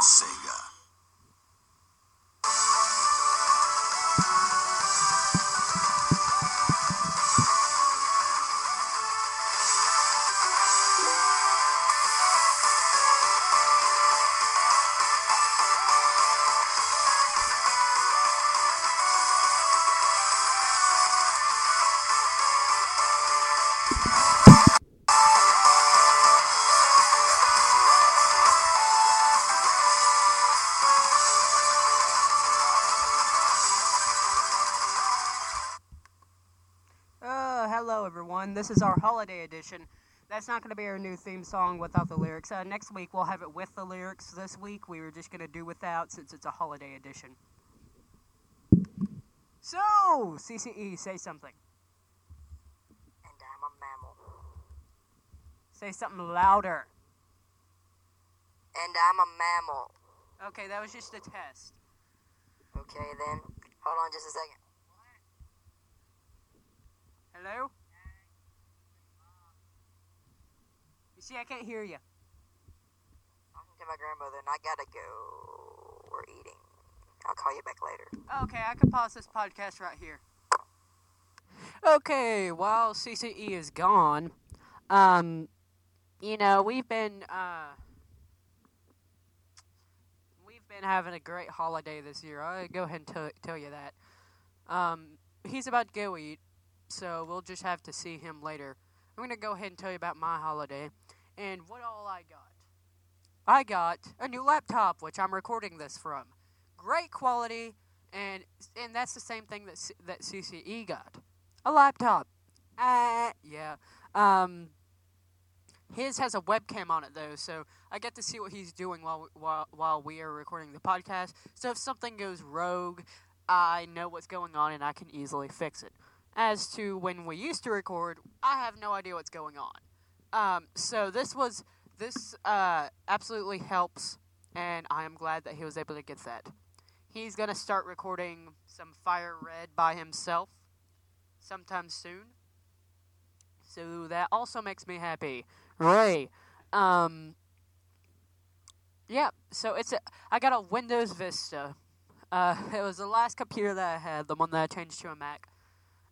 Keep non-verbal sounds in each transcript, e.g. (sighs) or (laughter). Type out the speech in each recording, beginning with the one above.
Sega. This is our holiday edition. That's not going to be our new theme song without the lyrics. Uh, next week we'll have it with the lyrics. This week we were just going to do without since it's a holiday edition. So, CCE, say something. And I'm a mammal. Say something louder. And I'm a mammal. Okay, that was just a test. Okay then. Hold on just a second. Hello? See, I can't hear you. I'm to my grandmother and I gotta go. We're eating. I'll call you back later. Okay, I can pause this podcast right here. Okay, while CCE is gone, um, you know, we've been, uh, we've been having a great holiday this year. I'll go ahead and tell tell you that. Um, he's about to go eat, so we'll just have to see him later. I'm gonna go ahead and tell you about my holiday and what all I got. I got a new laptop, which I'm recording this from. Great quality, and and that's the same thing that C- that CCE got. A laptop. Uh, yeah. Um, his has a webcam on it though, so I get to see what he's doing while while while we are recording the podcast. So if something goes rogue, I know what's going on and I can easily fix it. As to when we used to record, I have no idea what's going on. Um, so this was this uh, absolutely helps, and I am glad that he was able to get that. He's gonna start recording some Fire Red by himself sometime soon. So that also makes me happy. Ray. Um Yeah, so it's a I got a Windows Vista. Uh (laughs) it was the last computer that I had, the one that I changed to a Mac.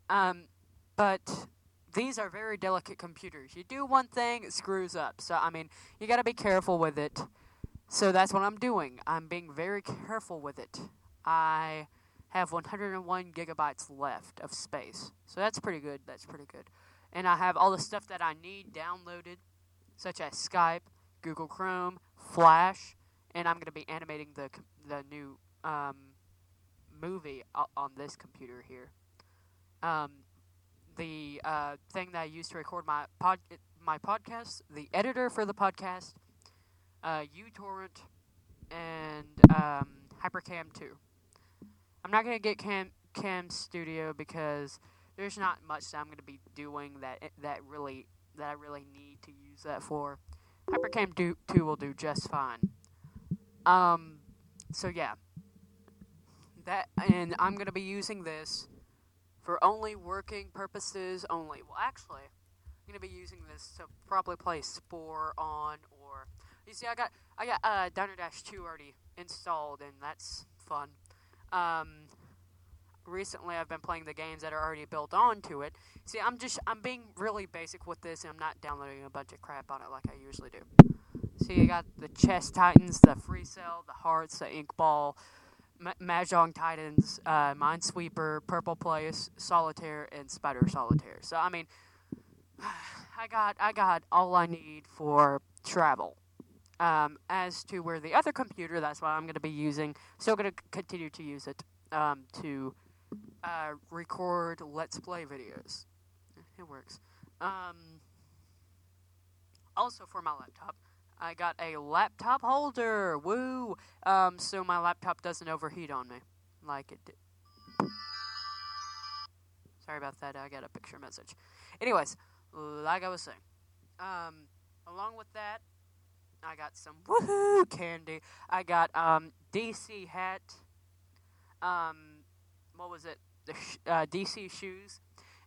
Um but these are very delicate computers. You do one thing, it screws up. So I mean, you got to be careful with it. So that's what I'm doing. I'm being very careful with it. I have 101 gigabytes left of space. So that's pretty good. That's pretty good. And I have all the stuff that I need downloaded, such as Skype, Google Chrome, Flash, and I'm going to be animating the the new um, movie on this computer here. Um, the uh, thing that I use to record my pod my podcast, the editor for the podcast, uh, uTorrent, and um, HyperCam 2. I'm not gonna get Cam Cam Studio because there's not much that I'm gonna be doing that that really that I really need to use that for. HyperCam do, 2 will do just fine. Um, so yeah, that and I'm gonna be using this for only working purposes only. Well, actually, I'm gonna be using this to probably play Spore on or you see, I got I got uh, Diner Dash two already installed, and that's fun. Um, recently, I've been playing the games that are already built onto it. See, I'm just I'm being really basic with this, and I'm not downloading a bunch of crap on it like I usually do. See, I got the Chess Titans, the Free Cell, the Hearts, the Ink Ball. Ma- Mahjong Titans, uh, Minesweeper, Purple Place, Solitaire, and Spider Solitaire. So I mean, (sighs) I got I got all I need for travel. Um, as to where the other computer, that's what I'm going to be using. Still going to continue to use it um, to uh, record Let's Play videos. It works. Um, also for my laptop, I got a laptop holder. Woo! Um, so my laptop doesn't overheat on me like it did. Sorry about that. I got a picture message. Anyways, like I was saying, um, along with that, I got some woohoo candy. I got um DC hat. Um, what was it? The sh- uh, DC shoes,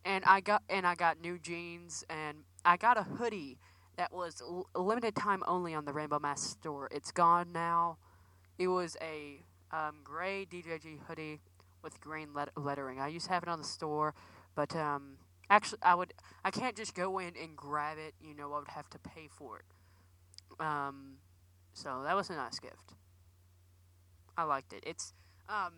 and I got and I got new jeans, and I got a hoodie that was l- limited time only on the Rainbow Mask store. It's gone now. it was a um, gray DJG hoodie with green let- lettering. I used to have it on the store, but um, actually, I would I can't just go in and grab it. You know, I would have to pay for it. Um, so that was a nice gift. I liked it. It's um,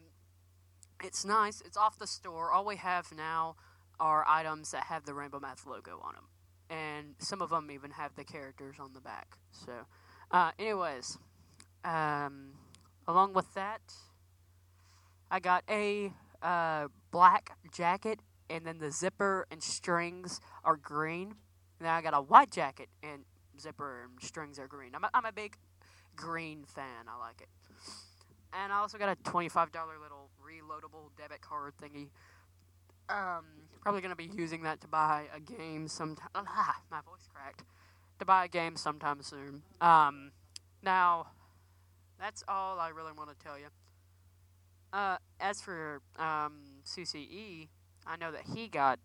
it's nice. It's off the store. All we have now are items that have the Rainbow Math logo on them, and some of them even have the characters on the back. So, uh, anyways, um, along with that, I got a uh, black jacket, and then the zipper and strings are green. And then I got a white jacket, and zipper and strings are green. I'm a, I'm a big green fan. I like it. And I also got a twenty-five dollar little reloadable debit card thingy. Um, probably gonna be using that to buy a game sometime. (laughs) Ah, my voice cracked. To buy a game sometime soon. Um, now, that's all I really want to tell you. Uh, as for um, CCE, I know that he got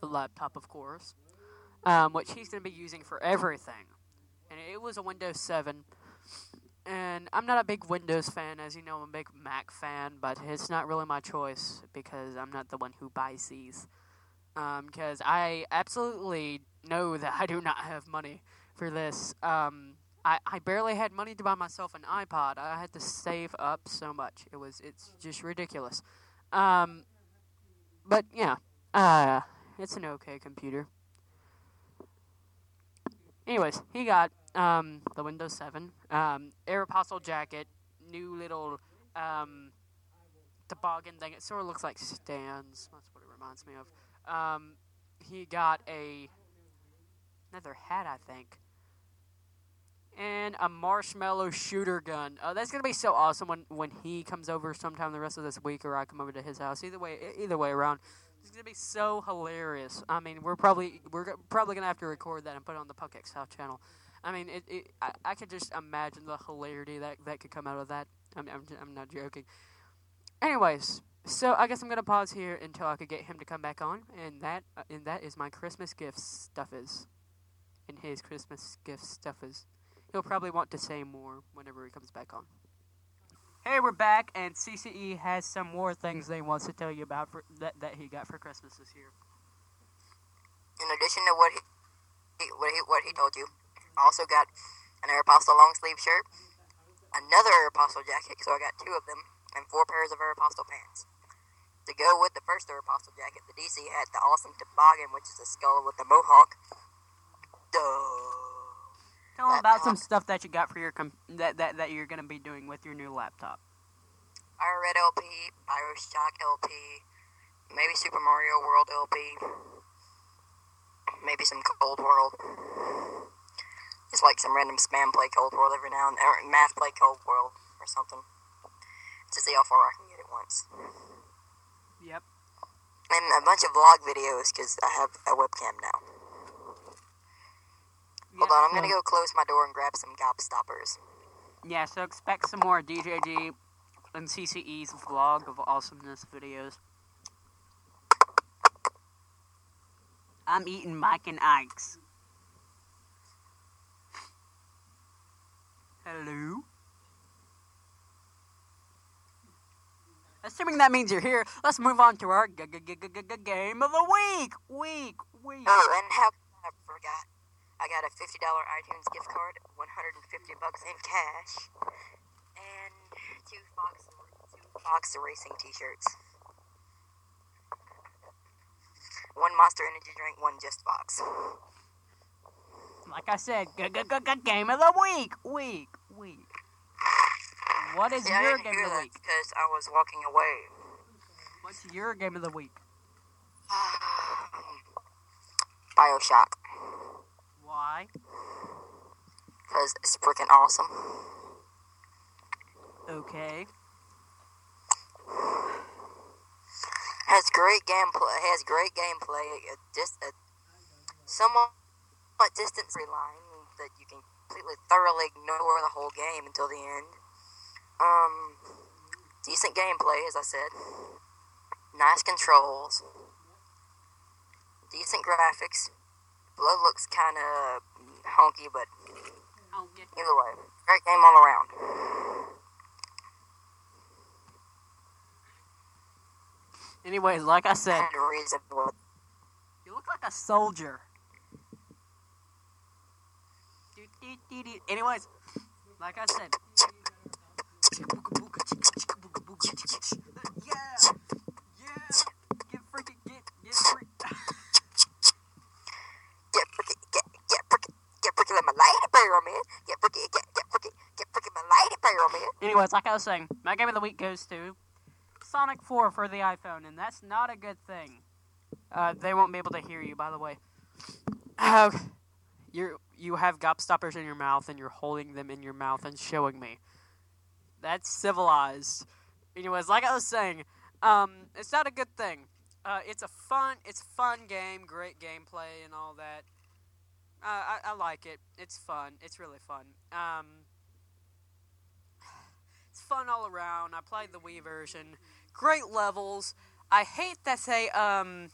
the laptop, of course, um, which he's going to be using for everything. And it was a Windows 7. And I'm not a big Windows fan, as you know, I'm a big Mac fan, but it's not really my choice because I'm not the one who buys these. Because I absolutely know (laughs) that I do not have money for this. Um, I, I barely had money to buy myself an iPod. I had to save up so much. It was it's just ridiculous. Um, but yeah, uh, it's an okay computer. Anyways, he got um, the Windows 7, um, Aeropostale jacket, new little um, toboggan thing. It sort of looks like stands. That's what it reminds me of. Um, he got a another hat, I think, and a marshmallow shooter gun. Uh, that's gonna be so awesome when when he comes over sometime the rest of this week, or I come over to his house. Either way, either way around. It's gonna be so hilarious. I mean, we're probably we're probably gonna have to record that and put it on the Puck South channel. I mean, it, it I, I could just imagine the hilarity that that could come out of that. I'm I'm, I'm not joking. Anyways, so I guess I'm gonna pause here until I could get him to come back on, and that uh, and that is my Christmas gift stuff is, and his Christmas gift stuff is. He'll probably want to say more whenever he comes back on. Hey, we're back, and CCE has some more things they wants to tell you about for, that that he got for Christmas this year. In addition to what he, he- what he what he told you, I also got an Aeropostale long sleeve shirt, another Aeropostale jacket, so I got two of them, and four pairs of Aeropostale pants. To go with the first Aeropostale jacket, the DC had the awesome toboggan, which is a skull with a mohawk. Duh. Tell him about some stuff that you got for your com- that, that that you're gonna be doing with your new laptop. Fire Red LP, Bioshock LP, maybe Super Mario World LP, maybe some Cold World. Just like some random spam play Cold World every now and then, or math play Cold World or something. To see how far I can get at once. Yep. And a bunch of vlog videos because I have a webcam now. Hold on, I'm gonna go close my door and grab some gobstoppers. Yeah, so expect some more DJG and CCE's vlog of awesomeness videos. I'm eating Mike and Ike's. Hello? Assuming that means you're here, let's move on to our g- g- g- g- g- game of the week. Week, week. Oh, and how I forgot. I got a fifty dollar iTunes gift card, one hundred and fifty bucks in cash, and two Fox two Fox Racing T-shirts. One Monster Energy drink, one Just Fox. Like I said, g- g- g- g- game of the week, week, week. What is See, your game of the that week? because I was walking away. What's your game of the week? (sighs) Bioshock, Why? because it's freaking awesome. Okay. Has great gameplay. Has great gameplay. A dis, a somewhat distance line that you can completely thoroughly ignore the whole game until the end. Um, decent gameplay, as I said. Nice controls. Decent graphics. Blood looks kind of honky, but. Either way, great game all around. Anyways, like I said, And the reason was you look like a soldier. Anyways, like I said. Yeah, yeah. Get freaking get get get freaky, get get freaky, get freaky like my man. Get freaky, get get freaky, get freaky my lady barrel, man. Anyways, like I was saying, my game of the week goes to Sonic 4 for the iPhone, and that's not a good thing. Uh, they won't be able to hear you, by the way. (sighs) Uh, you you have gobstoppers in your mouth, and you're holding them in your mouth and showing me. That's civilized. Anyways, like I was saying, um, it's not a good thing. Uh, it's a fun, it's fun game, great gameplay and all that. Uh, I, I like it. It's fun. It's really fun. Um, it's fun all around. I played the Wii version. Great levels. I hate that they um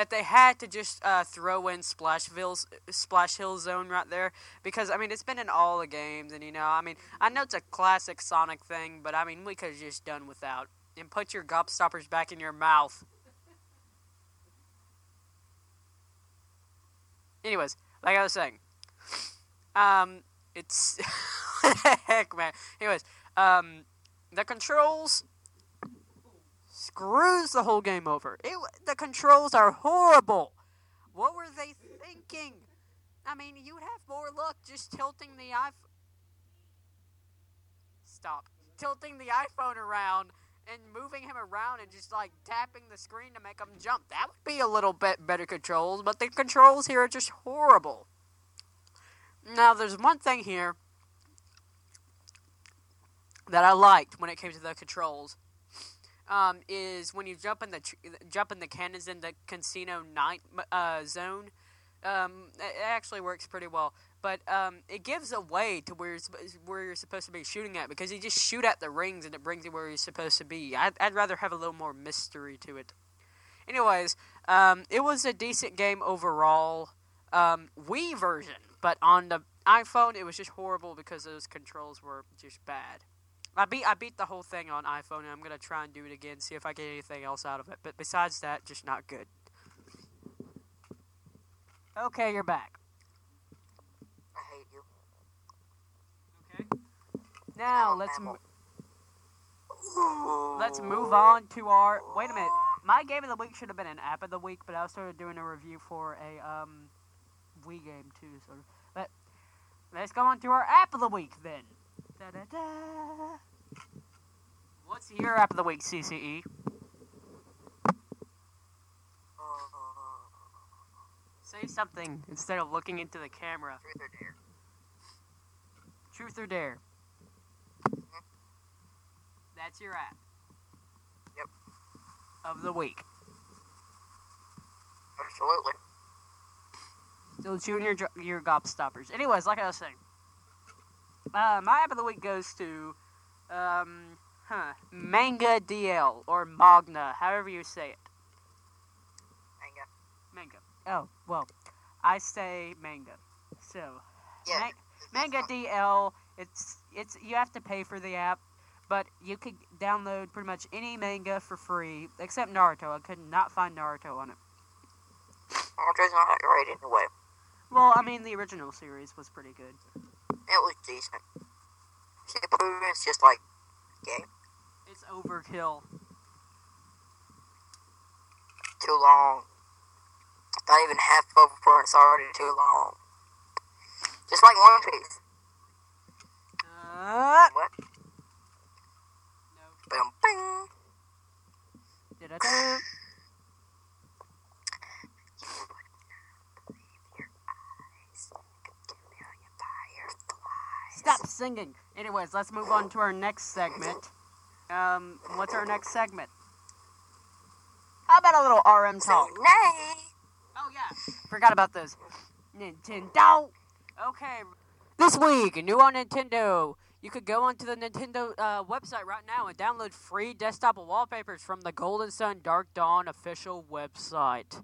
that they had to just uh, throw in Splashville's Splash Hill Zone right there because I mean it's been in all the games and you know I mean I know it's a classic Sonic thing but I mean we could have just done without and put your gobstoppers back in your mouth. Anyways, like I was saying, um, it's (laughs) heck, man. Anyways, um, the controls screws the whole game over. It, the controls are horrible. What were they thinking? I mean, you would have more luck just tilting the iPhone. Stop. Tilting the iPhone around and moving him around and just like tapping the screen to make him jump. That would be a little bit better controls, but the controls here are just horrible. Now, there's one thing here that I liked when it came to the controls. Um, is when you jump in the tr- jump in the cannons in the casino night uh, zone. Um, it actually works pretty well, but um, it gives away to where you're, where you're supposed to be shooting at because you just shoot at the rings and it brings you where you're supposed to be. I'd, I'd rather have a little more mystery to it. Anyways, um, it was a decent game overall. Um, Wii version, but on the iPhone, it was just horrible because those controls were just bad. I beat I beat the whole thing on iPhone, and I'm gonna try and do it again, see if I get anything else out of it. But besides that, just not good. Okay, you're back. I hate you. Okay. Now let's mo- let's move on to our. Wait a minute. My game of the week should have been an app of the week, but I was sort of doing a review for a um, Wii game too, sort of. But let's go on to our app of the week then. Da-da-da. What's your app of the week? CCE? Say something instead of looking into the camera. Truth or dare? Truth or dare? That's your app. Yep. Of the week. Absolutely. Still shooting your your gobstoppers. Anyways, like I was saying, uh, my app of the week goes to, um, huh, Manga DL or Magna, however you say it. Manga. Manga. Oh well, I say manga. So, Yeah. Ma- Manga DL. It's it's you have to pay for the app, but you could download pretty much any manga for free except Naruto. I could not find Naruto on it. Naruto's not great anyway. Well, I mean the original series was pretty good. It was decent. Shippuden's just like game. It's overkill. Too long. Not even half of it's already too long. Just like One Piece. Uh, What? no. Boom, bing. Da-da-da. Stop singing. Anyways, let's move on to our next segment. Um, what's our next segment? How about a little RM talk? nay. Oh yeah, forgot about those. Nintendo. Okay, this week new on Nintendo. You could go onto the Nintendo uh, website right now and download free desktop wallpapers from the Golden Sun Dark Dawn official website.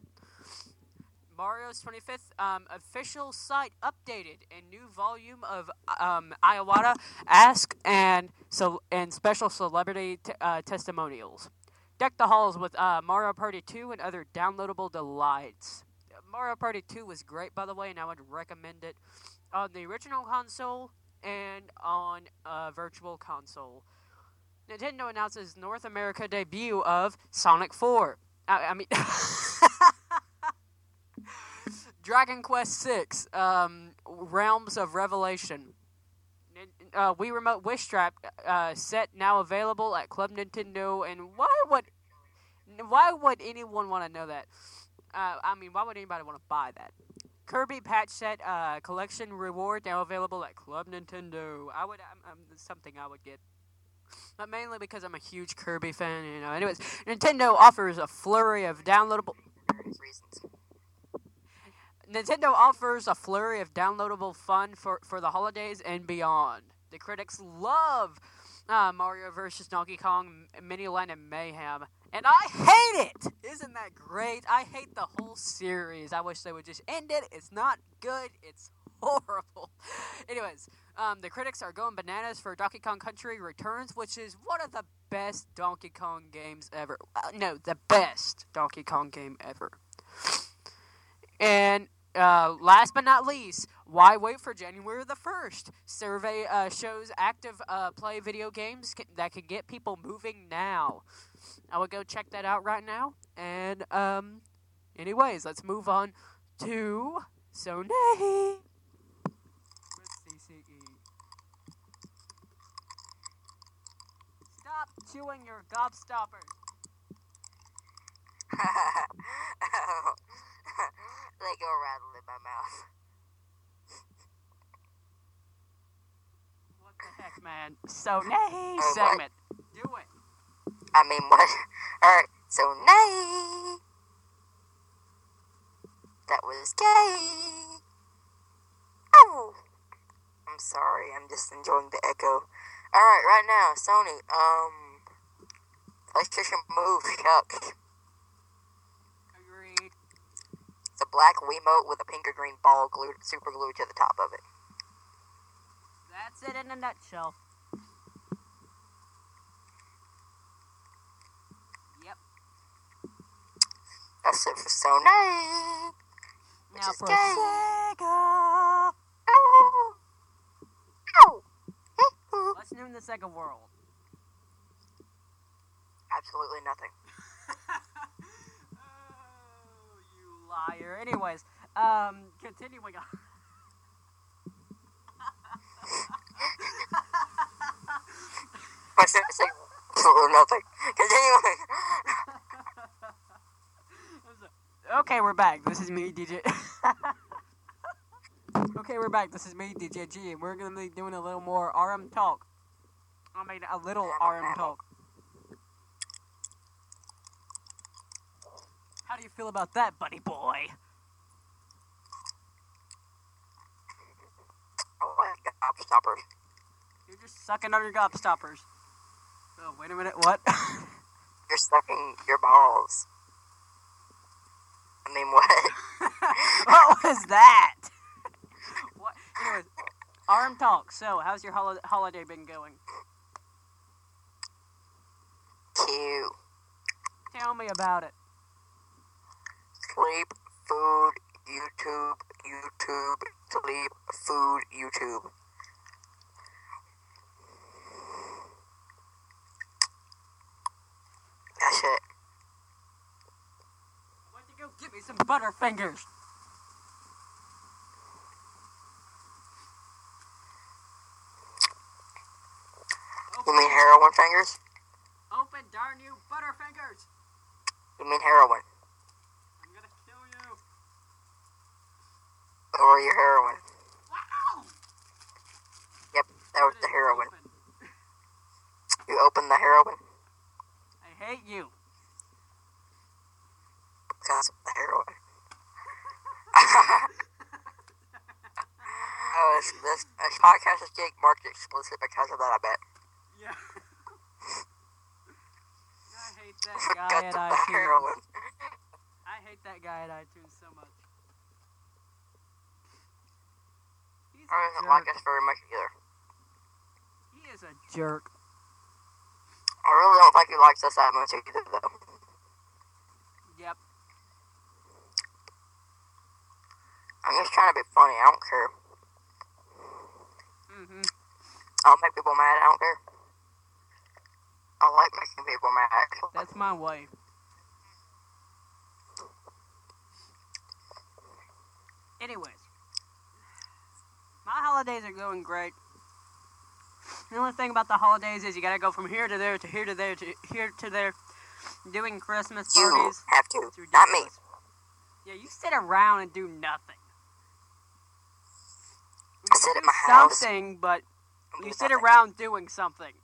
Mario's 25th um, official site updated. and new volume of um, Iwata Ask and so and special celebrity t- uh, testimonials. Deck the halls with uh, Mario Party 2 and other downloadable delights. Mario Party 2 was great, by the way, and I would recommend it on the original console and on a virtual console. Nintendo announces North America debut of Sonic 4. I, I mean, (laughs) Dragon Quest Six, um, Realms of Revelation. Uh, Wii Remote Wrist Strap uh, set now available at Club Nintendo. And why would why would anyone want to know that? Uh, I mean, why would anybody want to buy that? Kirby patch set uh, collection reward now available at Club Nintendo. I would um, something I would get, but mainly because I'm a huge Kirby fan. You know. Anyways, Nintendo offers a flurry of downloadable. Reasons. Nintendo offers a flurry of downloadable fun for, for the holidays and beyond. The critics love uh, Mario vs. Donkey Kong Mini Land and Mayhem, and I hate it! Isn't that great? I hate the whole series. I wish they would just end it. It's not good, it's (laughs) horrible. Anyways, um, the critics are going bananas for Donkey Kong Country Returns, which is one of the best Donkey Kong games ever. Uh, no, the best Donkey Kong game ever. And uh, last but not least, why wait for January the 1st? Survey uh, shows active uh, play video games that can get people moving now. I would go check that out right now. And, um, anyways, let's move on to Sony. Let's see, CE. Stop chewing your gobstoppers. (laughs) they go rattle in my mouth. What the heck, man? Sony what? segment. Do it. I mean, what? Alright, so nay. That was gay. Oh. I'm sorry, I'm just enjoying the echo. Alright, right now, Sony, um. PlayStation Move, yuck. Agreed. It's a black Wiimote with a pink or green ball glued, super glued to the top of it. That's it in a nutshell. Yep. That's it for Sony. Now for. Sega. Oh. Oh. What's new in the Sega world? Absolutely nothing. (laughs) liar. Anyways, um, continuing on. Said absolutely nothing. Continuing. (laughs) okay, we're back. This is me, DJ. (laughs) okay, we're back. This is me, DJ G, and we're gonna be doing a little more RM talk. I mean, a little RM talk. How do you feel about that, buddy boy? Oh my god, stoppers. You're just sucking on your gobstoppers. Oh, wait a minute. What? (laughs) You're sucking your balls. I mean, what? (laughs) what was that? (laughs) what? Anyways, RM talk. So, how's your hol- holiday been going? Cute. Tell me about it. Sleep, food, YouTube, YouTube, sleep, food, YouTube. That's it. Why don't you go get me some Butterfingers? You mean heroin fingers? Open, darn you, Butterfingers! You mean heroin? I'm gonna kill you. Or your heroin? Wow! Yep, that was the heroin. open? You opened the heroin I hate you. because of the heroin. (laughs) oh, this, this, this podcast is getting marked explicit because of that, I bet. Yeah. (laughs) (laughs) I hate that guy at iTunes. I hate that guy at iTunes so much. He's Or doesn't like us very much either. He is a jerk. I really don't think he likes us that much either, though. Yep. I'm just trying to be funny. I don't care. hmm I don't make people mad. I don't care. I like making people mad. Actually. That's my way. Anyways, my holidays are going great. The only thing about the holidays is you gotta go from here to there to here to there to here to there, doing Christmas You parties. have to, not me. Yeah, you sit around and do nothing. You I sit at my house. Something, but you sit nothing. around doing something.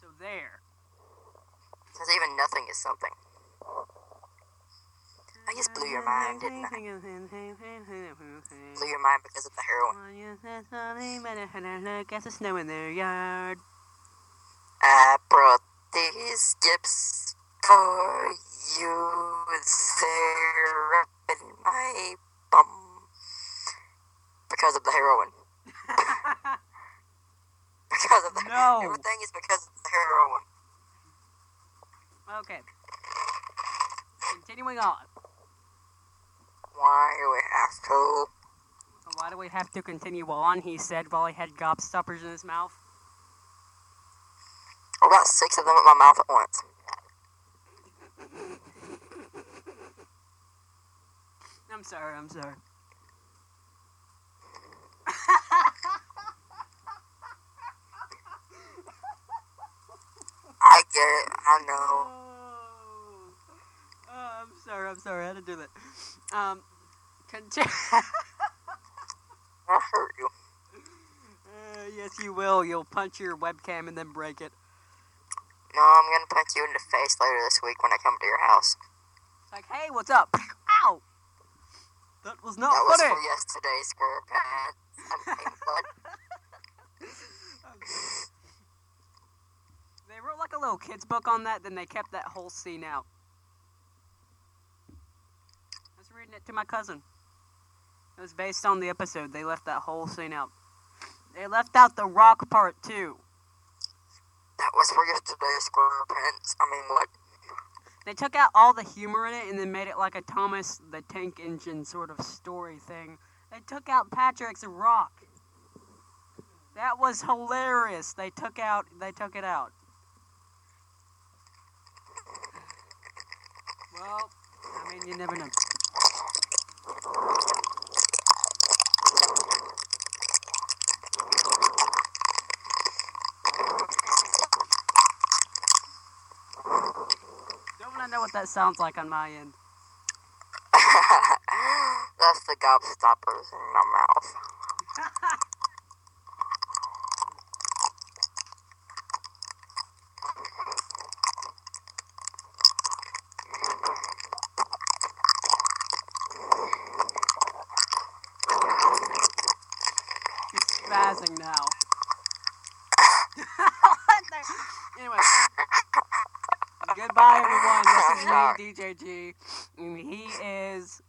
So there. Because even nothing is something. I just blew your mind, didn't I? Blew your mind because of the heroin. Guess it's snow in their yard. I brought these gifts for you. They're up in my bum. Because of the heroin. (laughs) Because of the No. Everything is because of the heroin. okay. Continuing on. Why do we have to? Why do we have to continue on? He said while he had gobstoppers in his mouth. I got six of them in my mouth at once. I'm sorry, I'm sorry. I get it. I know. I'm sorry, I'm sorry, I had to do that. Um, continue. (laughs) I hurt you. uh, yes, you will. You'll punch your webcam and then break it. No, I'm gonna punch you in the face later this week when I come to your house. Like, hey, what's up? (laughs) Ow! That was not that was funny. for yesterday, Square Pants. Blood. (laughs) They wrote like a little kids book on that, then they kept that whole scene out. It to my cousin. It was based on the episode. They left that whole scene out. They left out the rock part too. That was for yesterday, Square Pants. I mean, what? They took out all the humor in it and then made it like a Thomas the Tank Engine sort of story thing. They took out Patrick's rock. That was hilarious. They took out they took it out. Well, I mean you never know. I don't wanna know what that sounds like on my end. (laughs) That's the gobstoppers in my mouth. (laughs) He's spazzing now. (laughs) Anyway. Goodbye, everyone. This is me, DJ G. And he is.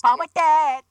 Pie with that?